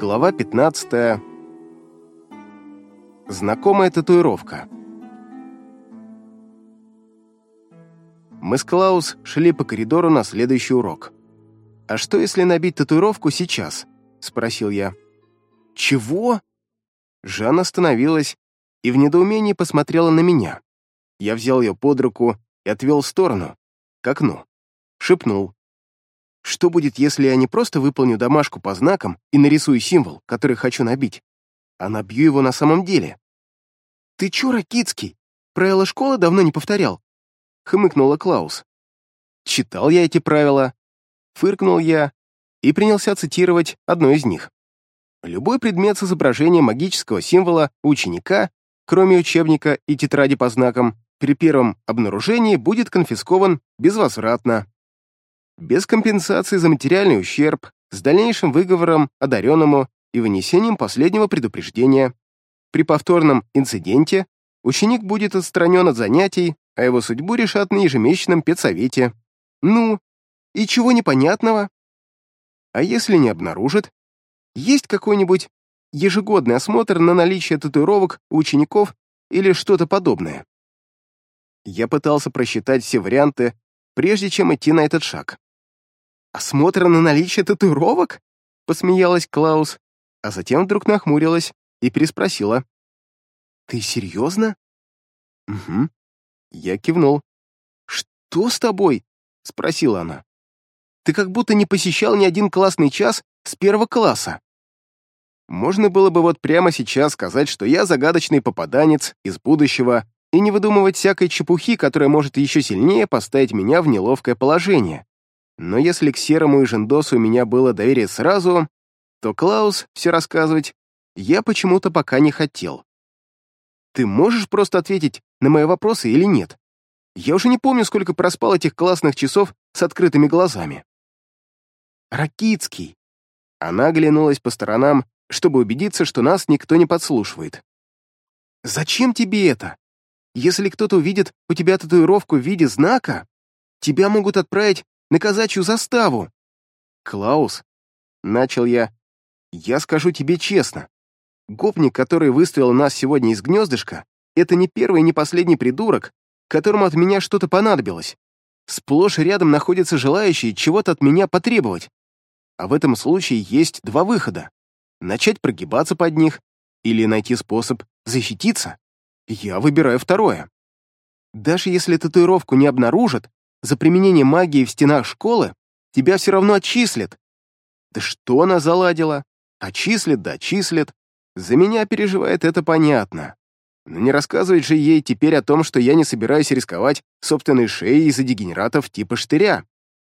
Глава 15. Знакомая татуировка. Мы с Клаус шли по коридору на следующий урок. «А что, если набить татуировку сейчас?» — спросил я. «Чего?» Жанна остановилась и в недоумении посмотрела на меня. Я взял ее под руку и отвел в сторону, к окну. Шепнул. Что будет, если я не просто выполню домашку по знакам и нарисую символ, который хочу набить, а набью его на самом деле? «Ты чё, Ракицкий? Правила школы давно не повторял?» — хмыкнула Клаус. «Читал я эти правила», — фыркнул я и принялся цитировать одно из них. «Любой предмет с изображением магического символа ученика, кроме учебника и тетради по знакам, при первом обнаружении будет конфискован безвозвратно без компенсации за материальный ущерб, с дальнейшим выговором одаренному и вынесением последнего предупреждения. При повторном инциденте ученик будет отстранен от занятий, а его судьбу решат на ежемесячном педсовете. Ну, и чего непонятного? А если не обнаружит? Есть какой-нибудь ежегодный осмотр на наличие татуировок у учеников или что-то подобное? Я пытался просчитать все варианты, прежде чем идти на этот шаг. «Осмотр на наличие татуировок?» — посмеялась Клаус, а затем вдруг нахмурилась и переспросила. «Ты серьезно?» «Угу». Я кивнул. «Что с тобой?» — спросила она. «Ты как будто не посещал ни один классный час с первого класса». Можно было бы вот прямо сейчас сказать, что я загадочный попаданец из будущего и не выдумывать всякой чепухи, которая может еще сильнее поставить меня в неловкое положение. Но если к Серому и Жендосу у меня было доверие сразу, то Клаус все рассказывать я почему-то пока не хотел. Ты можешь просто ответить на мои вопросы или нет? Я уже не помню, сколько проспал этих классных часов с открытыми глазами. Ракицкий. Она оглянулась по сторонам, чтобы убедиться, что нас никто не подслушивает. «Зачем тебе это? Если кто-то увидит у тебя татуировку в виде знака, тебя могут отправить на казачью заставу!» «Клаус», — начал я, — «я скажу тебе честно, гопник, который выставил нас сегодня из гнездышка, это не первый и не последний придурок, которому от меня что-то понадобилось. Сплошь рядом находятся желающие чего-то от меня потребовать. А в этом случае есть два выхода. Начать прогибаться под них или найти способ защититься. Я выбираю второе. Даже если татуировку не обнаружат, за применение магии в стенах школы тебя все равно отчислят. Да что она заладила? Отчислит да отчислит. За меня переживает это понятно. Но не рассказывать же ей теперь о том, что я не собираюсь рисковать собственной шеей из-за дегенератов типа штыря,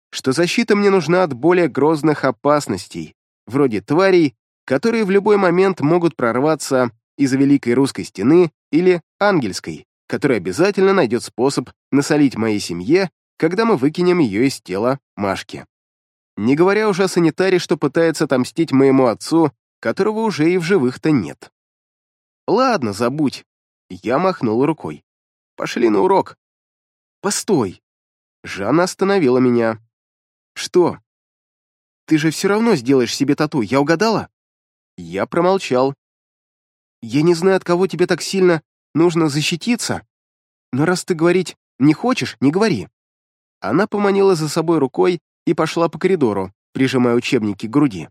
что защита мне нужна от более грозных опасностей, вроде тварей, которые в любой момент могут прорваться из-за Великой Русской Стены или Ангельской, которая обязательно найдет способ насолить моей семье когда мы выкинем ее из тела Машки. Не говоря уже о санитаре, что пытается отомстить моему отцу, которого уже и в живых-то нет. Ладно, забудь. Я махнул рукой. Пошли на урок. Постой. Жанна остановила меня. Что? Ты же все равно сделаешь себе тату, я угадала? Я промолчал. Я не знаю, от кого тебе так сильно нужно защититься, но раз ты говорить не хочешь, не говори. Она поманила за собой рукой и пошла по коридору, прижимая учебники к груди.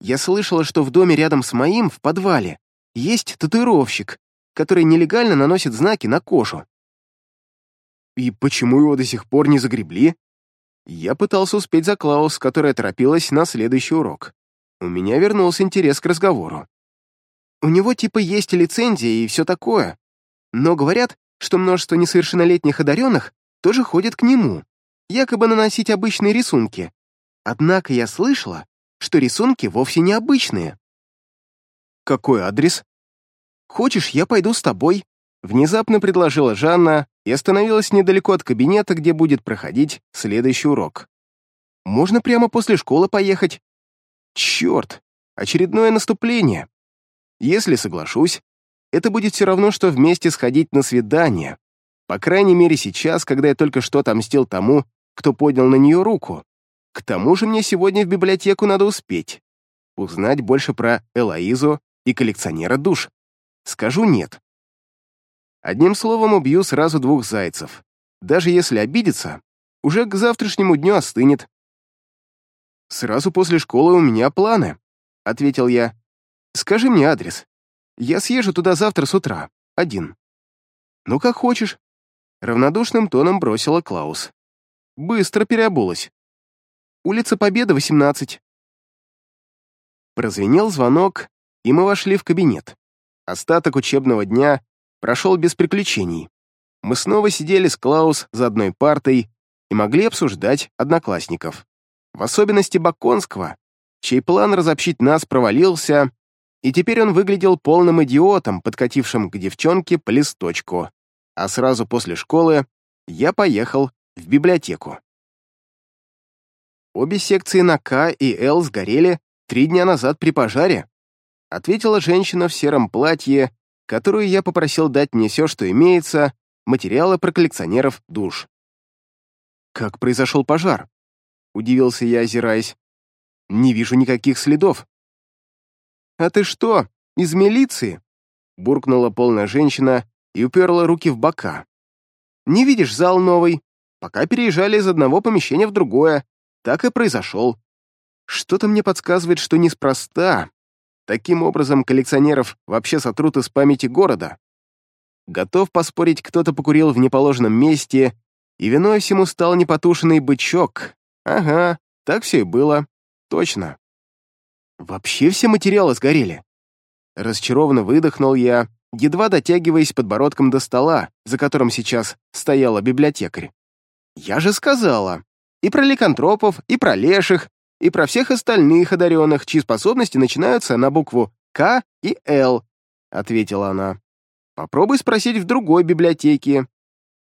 Я слышала, что в доме рядом с моим, в подвале, есть татуировщик, который нелегально наносит знаки на кожу. И почему его до сих пор не загребли? Я пытался успеть за Клаус, которая торопилась на следующий урок. У меня вернулся интерес к разговору. У него типа есть лицензия и все такое. Но говорят, что множество несовершеннолетних одаренных тоже ходят к нему, якобы наносить обычные рисунки. Однако я слышала, что рисунки вовсе не обычные. «Какой адрес?» «Хочешь, я пойду с тобой?» Внезапно предложила Жанна и остановилась недалеко от кабинета, где будет проходить следующий урок. «Можно прямо после школы поехать?» «Черт! Очередное наступление!» «Если соглашусь, это будет все равно, что вместе сходить на свидание. По крайней мере сейчас, когда я только что отомстил тому, кто поднял на нее руку. К тому же мне сегодня в библиотеку надо успеть. узнать больше про Элоизу и коллекционера душ. Скажу нет. Одним словом, убью сразу двух зайцев. Даже если обидится, уже к завтрашнему дню остынет. «Сразу после школы у меня планы», — ответил я. «Скажи мне адрес. Я съезжу туда завтра с утра, один». «Ну, как хочешь», — равнодушным тоном бросила Клаус. «Быстро переобулась. Улица Победы, 18». Прозвенел звонок, и мы вошли в кабинет. Остаток учебного дня прошел без приключений. Мы снова сидели с Клаус за одной партой и могли обсуждать одноклассников. В особенности Баконского, чей план разобщить нас провалился, и теперь он выглядел полным идиотом, подкатившим к девчонке по листочку. А сразу после школы я поехал в библиотеку. Обе секции на К и Л сгорели три дня назад при пожаре, ответила женщина в сером платье, которую я попросил дать мне все, что имеется, материалы про коллекционеров душ. «Как произошел пожар?» — удивился я, озираясь. «Не вижу никаких следов». «А ты что, из милиции?» — буркнула полная женщина и уперла руки в бока. «Не видишь зал новый? Пока переезжали из одного помещения в другое, так и произошел. Что-то мне подсказывает, что неспроста. Таким образом, коллекционеров вообще сотрут из памяти города. Готов поспорить, кто-то покурил в неположенном месте и виной всему стал непотушенный бычок. Ага, так все и было. Точно. Вообще все материалы сгорели. Разочарованно выдохнул я, едва дотягиваясь подбородком до стола, за которым сейчас стояла библиотекарь. Я же сказала. И про ликантропов, и про леших, и про всех остальных одаренных, чьи способности начинаются на букву «К» и «Л», — ответила она. Попробуй спросить в другой библиотеке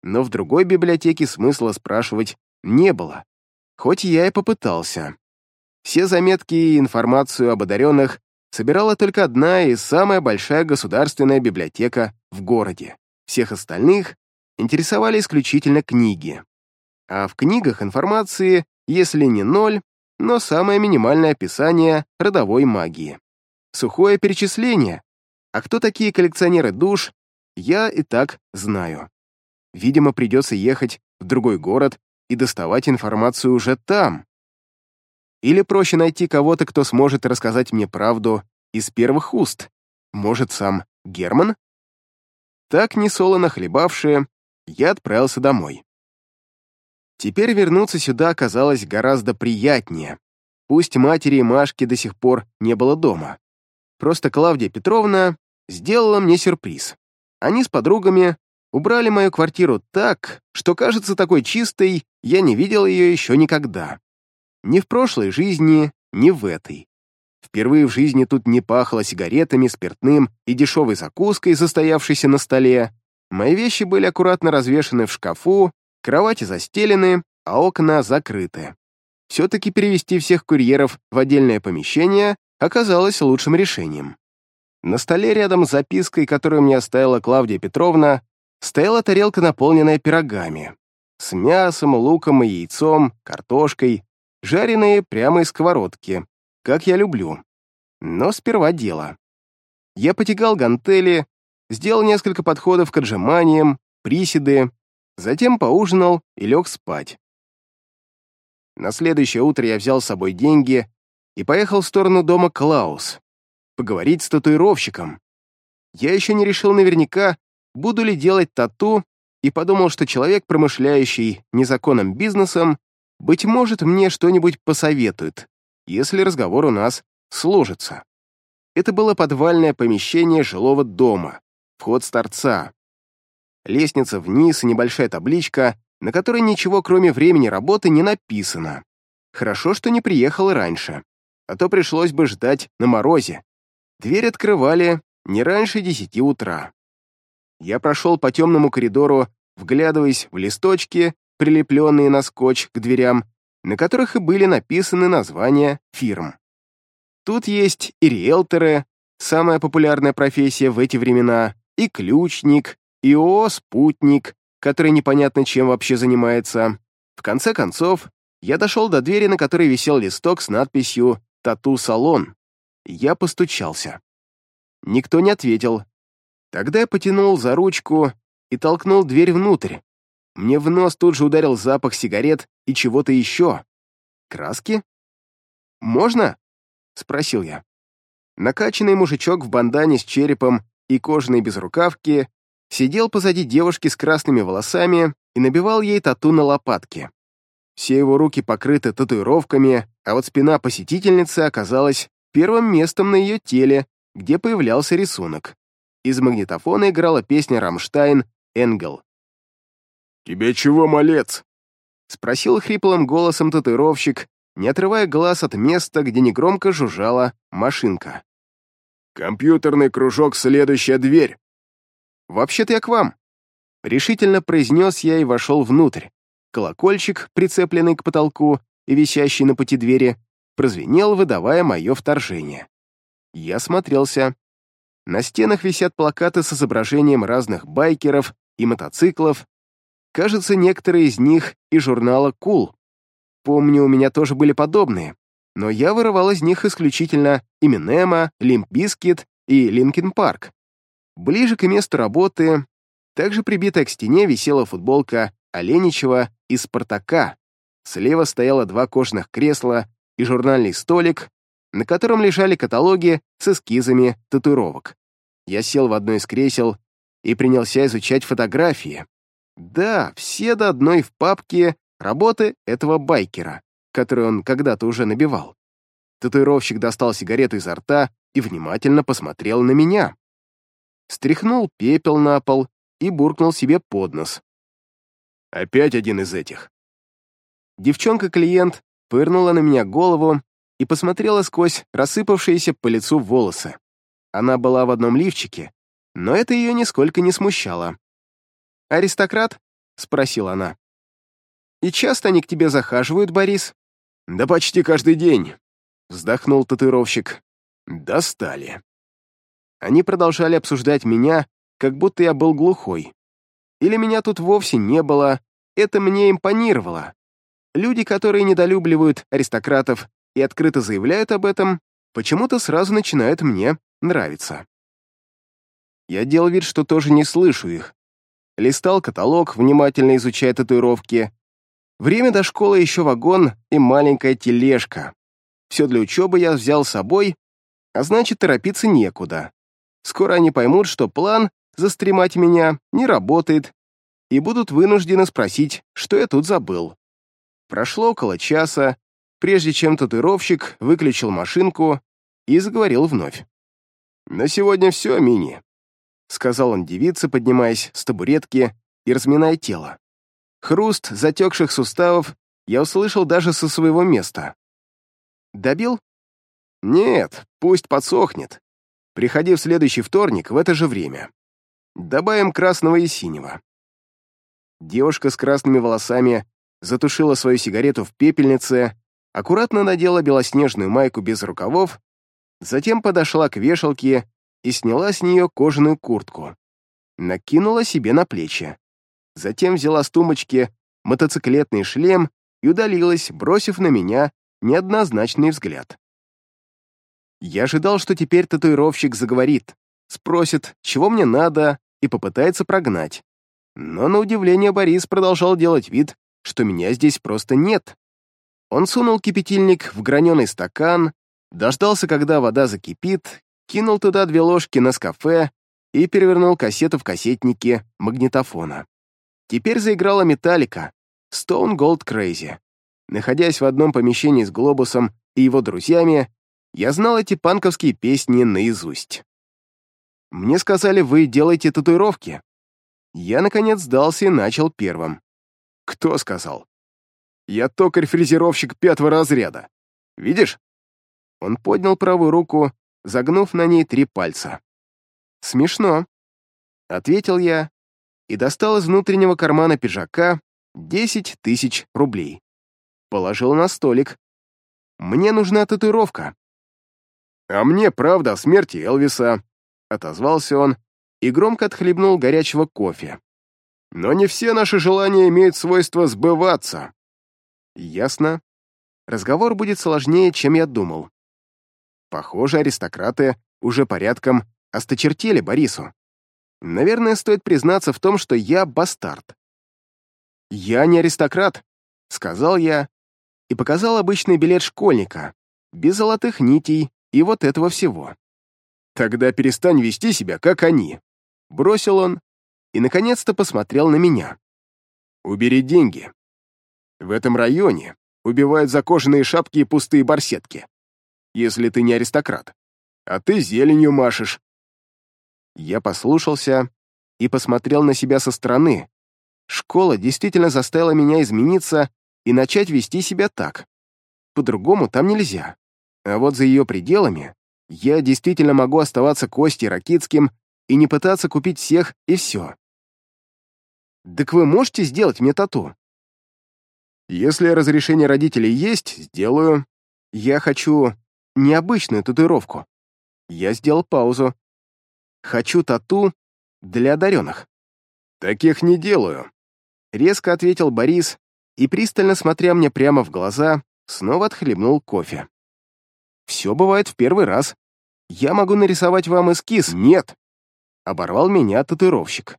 но в другой библиотеке смысла спрашивать не было, хоть я и попытался. Все заметки и информацию об одаренных собирала только одна и самая большая государственная библиотека в городе. Всех остальных интересовали исключительно книги. А в книгах информации, если не ноль, но самое минимальное описание родовой магии. Сухое перечисление. А кто такие коллекционеры душ, я и так знаю. Видимо, придется ехать в другой город и доставать информацию уже там. Или проще найти кого-то, кто сможет рассказать мне правду из первых уст. Может, сам Герман? Так, несолоно хлебавшие, я отправился домой. Теперь вернуться сюда оказалось гораздо приятнее. Пусть матери и Машки до сих пор не было дома. Просто Клавдия Петровна сделала мне сюрприз. Они с подругами убрали мою квартиру так, что кажется такой чистой, я не видел ее еще никогда. Ни в прошлой жизни, ни в этой. Впервые в жизни тут не пахло сигаретами, спиртным и дешевой закуской, застоявшейся на столе. Мои вещи были аккуратно развешаны в шкафу, кровати застелены, а окна закрыты. Все-таки перевести всех курьеров в отдельное помещение оказалось лучшим решением. На столе рядом с запиской, которую мне оставила Клавдия Петровна, стояла тарелка, наполненная пирогами. С мясом, луком и яйцом, картошкой, жареные прямо из сковородки, как я люблю. Но сперва дело. Я потягал гантели, сделал несколько подходов к отжиманиям, приседы, затем поужинал и лег спать. На следующее утро я взял с собой деньги и поехал в сторону дома Клаус, поговорить с татуировщиком. Я еще не решил наверняка, буду ли делать тату, и подумал, что человек, промышляющий незаконным бизнесом, быть может, мне что-нибудь посоветует, если разговор у нас сложится. Это было подвальное помещение жилого дома, вход с торца. Лестница вниз и небольшая табличка, на которой ничего, кроме времени работы, не написано. Хорошо, что не приехал раньше, а то пришлось бы ждать на морозе. Дверь открывали не раньше десяти утра. Я прошел по темному коридору, вглядываясь в листочки, прилепленные на скотч к дверям, на которых и были написаны названия фирм. Тут есть и риэлторы, самая популярная профессия в эти времена, и ключник, и ООО «Спутник», который непонятно чем вообще занимается. В конце концов, я дошел до двери, на которой висел листок с надписью «Тату-салон». Я постучался. Никто не ответил. Тогда я потянул за ручку и толкнул дверь внутрь. Мне в нос тут же ударил запах сигарет и чего-то еще. Краски? «Можно?» — спросил я. Накачанный мужичок в бандане с черепом и кожаной безрукавке сидел позади девушки с красными волосами и набивал ей тату на лопатке. Все его руки покрыты татуировками, а вот спина посетительницы оказалась первым местом на ее теле, где появлялся рисунок. Из магнитофона играла песня «Рамштайн» «Энгел». «Тебе чего, малец?» — спросил хриплым голосом татуировщик, не отрывая глаз от места, где негромко жужжала машинка. «Компьютерный кружок, следующая дверь!» «Вообще-то я к вам!» Решительно произнес я и вошел внутрь. Колокольчик, прицепленный к потолку и висящий на пути двери, прозвенел, выдавая мое вторжение. Я осмотрелся. На стенах висят плакаты с изображением разных байкеров и мотоциклов. Кажется, некоторые из них из журнала «Cool». Помню, у меня тоже были подобные, но я вырывал из них исключительно Эминема, Limp Bizkit и Linkin Park. Ближе к месту работы, также прибитая к стене, висела футболка Оленичева и Спартака. Слева стояло два кожаных кресла и журнальный столик, на котором лежали каталоги с эскизами татуировок. Я сел в одно из кресел и принялся изучать фотографии. Да, все до одной в папке работы этого байкера, который он когда-то уже набивал. Татуировщик достал сигарету изо рта и внимательно посмотрел на меня. Стряхнул пепел на пол и буркнул себе под нос. «Опять один из этих». Девчонка-клиент пырнула на меня голову и посмотрела сквозь рассыпавшиеся по лицу волосы. Она была в одном лифчике, но это ее нисколько не смущало. «Аристократ?» — спросила она. И часто они к тебе захаживают, Борис?» «Да почти каждый день», — вздохнул татуировщик. «Достали». Они продолжали обсуждать меня, как будто я был глухой. Или меня тут вовсе не было, это мне импонировало. Люди, которые недолюбливают аристократов и открыто заявляют об этом, почему-то сразу начинают мне нравиться. Я делал вид, что тоже не слышу их. Листал каталог, внимательно изучая татуировки, Время до школы еще вагон и маленькая тележка. Все для учебы я взял с собой, а значит, торопиться некуда. Скоро они поймут, что план застремать меня не работает, и будут вынуждены спросить, что я тут забыл. Прошло около часа, прежде чем татуировщик выключил машинку и заговорил вновь. «На сегодня все, Мини», — сказал он девице, поднимаясь с табуретки и разминая тело. Хруст затекших суставов я услышал даже со своего места. «Добил?» «Нет, пусть подсохнет. Приходи в следующий вторник в это же время. Добавим красного и синего». Девушка с красными волосами затушила свою сигарету в пепельнице, аккуратно надела белоснежную майку без рукавов, затем подошла к вешалке и сняла с нее кожаную куртку. Накинула себе на плечи. Затем взяла с тумбочки мотоциклетный шлем и удалилась, бросив на меня неоднозначный взгляд. Я ожидал, что теперь татуировщик заговорит, спросит, чего мне надо, и попытается прогнать. Но, на удивление, Борис продолжал делать вид, что меня здесь просто нет. Он сунул кипятильник в граненый стакан, дождался, когда вода закипит, кинул туда две ложки на скафе и перевернул кассету в кассетнике магнитофона. Теперь заиграла металлика, Stone Gold Crazy. Находясь в одном помещении с Глобусом и его друзьями, я знал эти панковские песни наизусть. Мне сказали, вы делаете татуировки. Я, наконец, сдался и начал первым. Кто сказал? Я токарь-фрезеровщик пятого разряда. Видишь? Он поднял правую руку, загнув на ней три пальца. «Смешно», — ответил я и достал из внутреннего кармана пиджака 10 тысяч рублей. Положил на столик. «Мне нужна татуировка». «А мне правда о смерти Элвиса», — отозвался он и громко отхлебнул горячего кофе. «Но не все наши желания имеют свойство сбываться». «Ясно. Разговор будет сложнее, чем я думал. Похоже, аристократы уже порядком осточертели Борису. Наверное, стоит признаться в том, что я бастард. «Я не аристократ», — сказал я и показал обычный билет школьника, без золотых нитей и вот этого всего. «Тогда перестань вести себя, как они», — бросил он и, наконец-то, посмотрел на меня. «Убери деньги. В этом районе убивают за кожаные шапки и пустые барсетки, если ты не аристократ, а ты зеленью машешь». Я послушался и посмотрел на себя со стороны. Школа действительно заставила меня измениться и начать вести себя так. По-другому там нельзя. А вот за ее пределами я действительно могу оставаться Костей Ракитским и не пытаться купить всех и все. Так вы можете сделать мне тату? Если разрешение родителей есть, сделаю. Я хочу необычную татуировку. Я сделал паузу. Хочу тату для одаренных. Таких не делаю. Резко ответил Борис и, пристально смотря мне прямо в глаза, снова отхлебнул кофе. «Все бывает в первый раз. Я могу нарисовать вам эскиз». «Нет!» — оборвал меня татуировщик.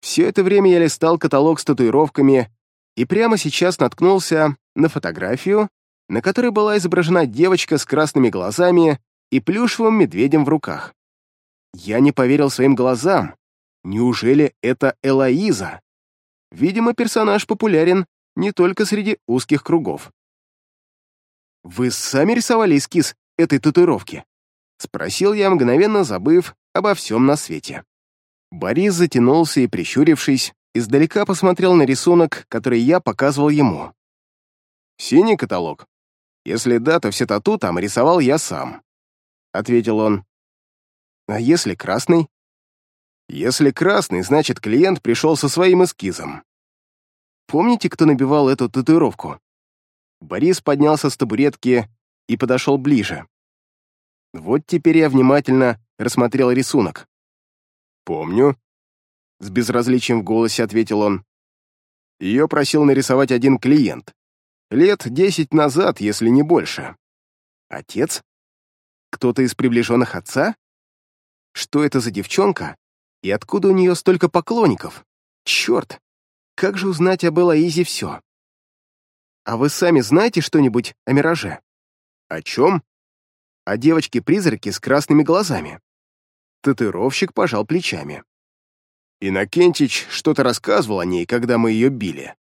Все это время я листал каталог с татуировками и прямо сейчас наткнулся на фотографию, на которой была изображена девочка с красными глазами и плюшевым медведем в руках. Я не поверил своим глазам. Неужели это Элоиза? Видимо, персонаж популярен не только среди узких кругов. «Вы сами рисовали эскиз этой татуировки?» — спросил я, мгновенно забыв обо всем на свете. Борис затянулся и, прищурившись, издалека посмотрел на рисунок, который я показывал ему. «Синий каталог? Если да, то все тату там рисовал я сам», — ответил он. «А если красный?» Если красный, значит, клиент пришел со своим эскизом. Помните, кто набивал эту татуировку? Борис поднялся с табуретки и подошел ближе. Вот теперь я внимательно рассмотрел рисунок. «Помню», — с безразличием в голосе ответил он. Ее просил нарисовать один клиент. Лет десять назад, если не больше. Отец? Кто-то из приближенных отца? Что это за девчонка, и откуда у нее столько поклонников? Черт! Как же узнать об Элоизе все? А вы сами знаете что-нибудь о Мираже? О чем? О девочке-призраке с красными глазами. Татуировщик пожал плечами. Иннокентич что-то рассказывал о ней, когда мы ее били.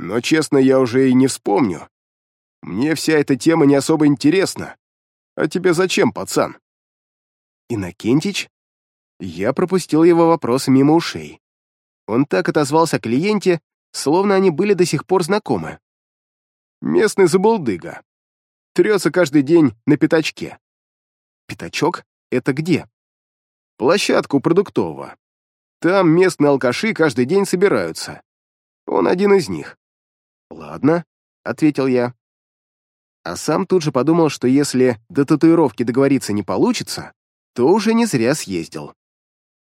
Но, честно, я уже и не вспомню. Мне вся эта тема не особо интересна. А тебе зачем, пацан? Иннокентич? Я пропустил его вопрос мимо ушей. Он так отозвался о клиенте, словно они были до сих пор знакомы. Местный забулдыга. Трется каждый день на пятачке. Пятачок? Это где? Площадка у продуктового. Там местные алкаши каждый день собираются. Он один из них. «Ладно», — ответил я. А сам тут же подумал, что если до татуировки договориться не получится, то уже не зря съездил.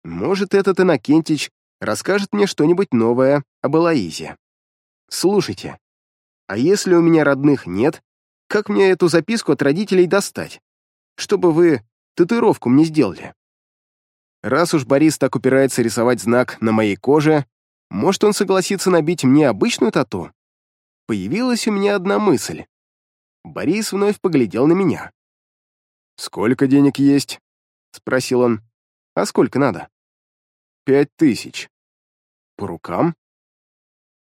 Может, этот Иннокентич расскажет мне что-нибудь новое об Элоизе. Слушайте, а если у меня родных нет, как мне эту записку от родителей достать? Чтобы вы татуировку мне сделали. Раз уж Борис так упирается рисовать знак на моей коже, может, он согласится набить мне обычную тату? Появилась у меня одна мысль. Борис вновь поглядел на меня. «Сколько денег есть?» — спросил он. «А сколько надо?» Пять тысяч. По рукам?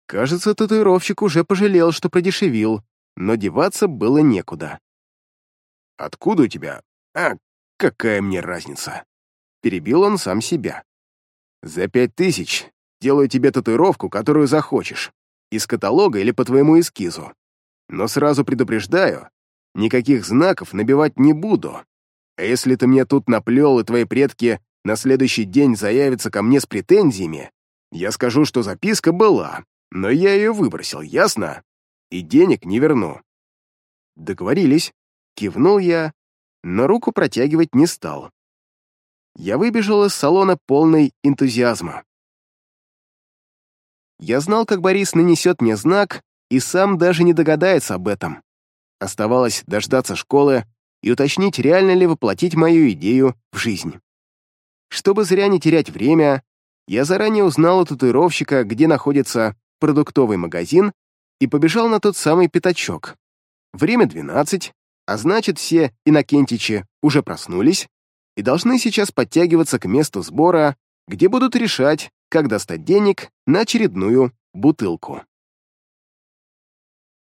Кажется, татуировщик уже пожалел, что продешевил, но деваться было некуда. «Откуда у тебя? А, какая мне разница?» Перебил он сам себя. «За пять тысяч делаю тебе татуировку, которую захочешь, из каталога или по твоему эскизу. Но сразу предупреждаю, никаких знаков набивать не буду. А если ты мне тут наплел, и твои предки на следующий день заявится ко мне с претензиями, я скажу, что записка была, но я ее выбросил, ясно? И денег не верну. Договорились. Кивнул я, но руку протягивать не стал. Я выбежал из салона полный энтузиазма. Я знал, как Борис нанесет мне знак, и сам даже не догадается об этом. Оставалось дождаться школы, и уточнить, реально ли воплотить мою идею в жизнь. Чтобы зря не терять время, я заранее узнал у татуировщика, где находится продуктовый магазин, и побежал на тот самый пятачок. Время 12, а значит, все Иннокентичи уже проснулись и должны сейчас подтягиваться к месту сбора, где будут решать, как достать денег на очередную бутылку.